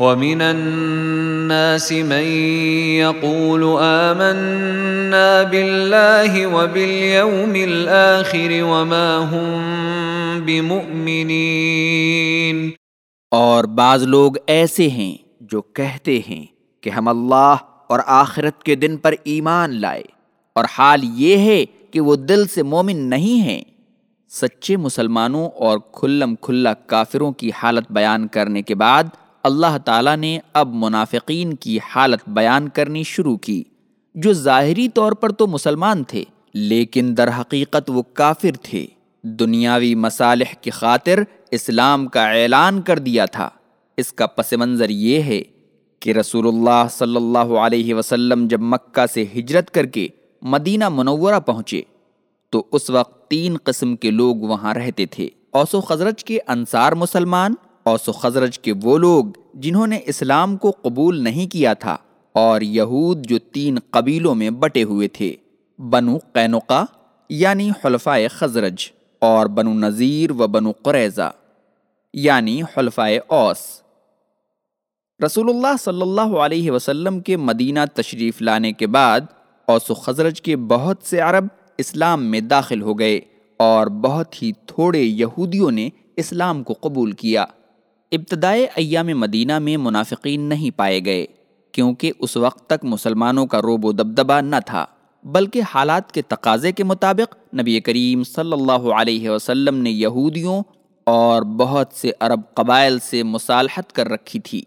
ومن الناس من يقول آمنا بالله وباليوم الآخر وما هم بمؤمنين۔ اور بعض لوگ ایسے ہیں جو کہتے ہیں کہ ہم اللہ اور آخرت کے دن پر ایمان لائے۔ اور حال یہ ہے کہ وہ دل سے مومن نہیں ہیں۔ سچے مسلمانوں اور کھلم کھلا کافروں کی حالت بیان کرنے کے بعد اللہ تعالیٰ نے اب منافقین کی حالت بیان کرنی شروع کی، جو ظاہری طور پر تو مسلمان تھے، لیکن در حقیقت وہ کافر تھے۔ دنیاوی مصالح کی خاطر اسلام کا اعلان کر دیا تھا۔ اس کا پس منظر یہ ہے کہ رسول اللہ صلی اللہ علیہ وسلم جب مکہ سے ہجرت کر کے مدینہ منورہ پہنچے، تو اس وقت تین قسم کے لوگ وہاں رہتے تھے۔ اوس و خزرج کے انصار مسلمان اوس و خزرج کے وہ لوگ جنہوں نے اسلام کو قبول نہیں کیا تھا اور یہود جو تین قبیلوں میں بٹے ہوئے تھے، بنو قینقا یعنی حلفائے خزرج اور بنو نذیر و بنو قریضہ یعنی حلفائے اوس۔ رسول اللہ صلی اللہ علیہ وسلم کے مدینہ تشریف لانے کے بعد اوس و خزرج کے بہت سے عرب اسلام میں داخل ہو گئے اور بہت ہی تھوڑے یہودیوں نے اسلام کو قبول کیا۔ ابتدائے ایام مدینہ میں منافقین نہیں پائے گئے، کیونکہ اس وقت تک مسلمانوں کا روب و دبدبا نہ تھا، بلکہ حالات کے تقاضے کے مطابق نبی کریم صلی اللہ علیہ وسلم نے یہودیوں اور بہت سے عرب قبائل سے مصالحت کر رکھی تھی۔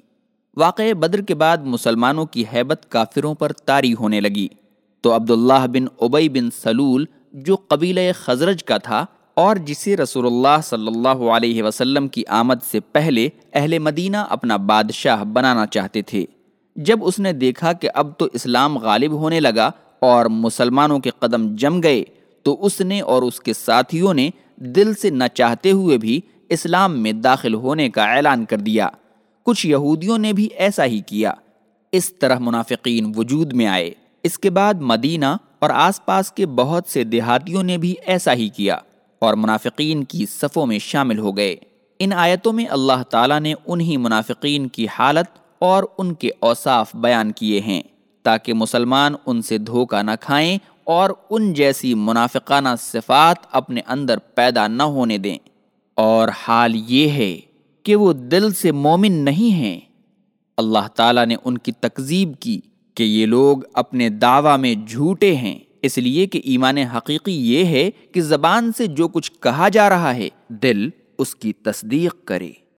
واقع بدر کے بعد مسلمانوں کی حیبت کافروں پر طاری ہونے لگی۔ تو عبداللہ بن ابئی بن سلول، جو قبیلہ خزرج کا تھا اور جسے رسول اللہ صلی اللہ علیہ وسلم کی آمد سے پہلے اہل مدینہ اپنا بادشاہ بنانا چاہتے تھے۔ جب اس نے دیکھا کہ اب تو اسلام غالب ہونے لگا اور مسلمانوں کے قدم جم گئے، تو اس نے اور اس کے ساتھیوں نے دل سے نہ چاہتے ہوئے بھی اسلام میں داخل ہونے کا اعلان کر دیا۔ کچھ یہودیوں نے بھی ایسا ہی کیا۔ اس طرح منافقین وجود میں آئے۔ اس کے بعد مدینہ اور آس پاس کے بہت سے دیہاتیوں نے بھی ایسا ہی کیا۔ اور منافقین کی صفوں میں شامل ہو گئے۔ ان آیتوں میں اللہ تعالیٰ نے انہی منافقین کی حالت اور ان کے اوصاف بیان کیے ہیں تاکہ مسلمان ان سے دھوکہ نہ کھائیں اور ان جیسی منافقانہ صفات اپنے اندر پیدا نہ ہونے دیں۔ اور حال یہ ہے کہ وہ دل سے مومن نہیں ہیں۔ اللہ تعالیٰ نے ان کی تکذیب کی کہ یہ لوگ اپنے دعویٰ میں جھوٹے ہیں۔ اس لیے کہ ایمان حقیقی یہ ہے کہ زبان سے جو کچھ کہا جا رہا ہے دل اس کی تصدیق کرے۔